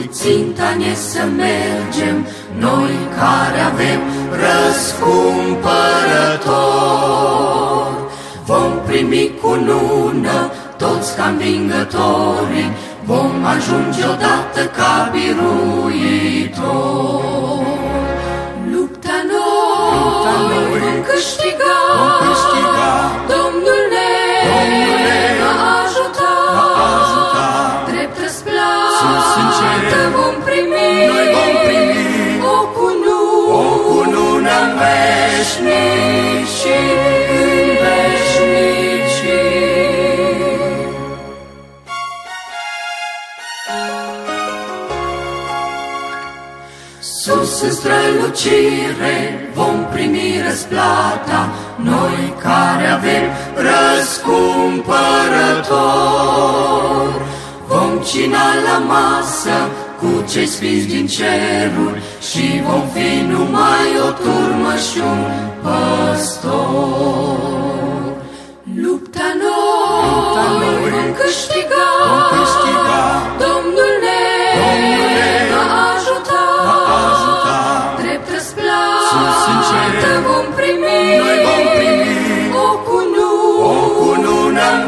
cui ținta ne să mergem, noi care avem răscumpărător. Vom primi cu nună toți ca învingătorii, vom ajunge odată ca biruitori. Veșnicii, în veșnicii. Sus în strălucire vom primi răsplata, noi care avem răscumpărător. Vom cina la masă cu cei sfinți din ceruri și vom fi numai o turmă și un păstor. Lupta noi, Lupta noi vom câștiga, vom câștiga. Domnul ne Domnul ne va ajuta, va ajuta. drept Sus în cer, răsplată vom primi, noi vom primi. O cunună, o cunună în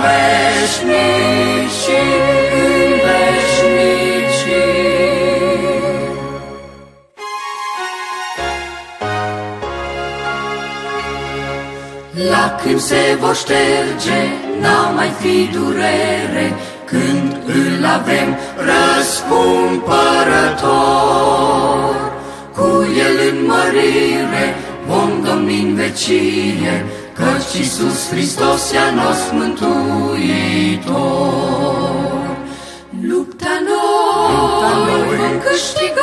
Lacrimi se vor șterge, n-a mai fi durere, când îl avem răscumpărător. Cu el în mărire vom domni în vecie, căci Iisus Hristos e a nostru mântuitor. Lupta noi, Lupta noi vom câștiga, vom câștiga.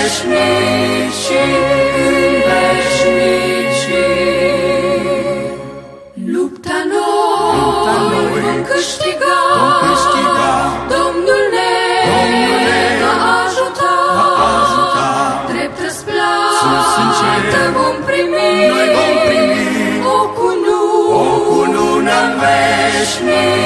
Veșnicii, în veșnicii. Lupta noi, Lupta noi vom câștiga, vom câștiga. Domnul ne Domnul ne va ajuta, va ajuta. drept Sus în cer, răsplată vom primi, noi vom primi o cunună, o cunună în veșnicii,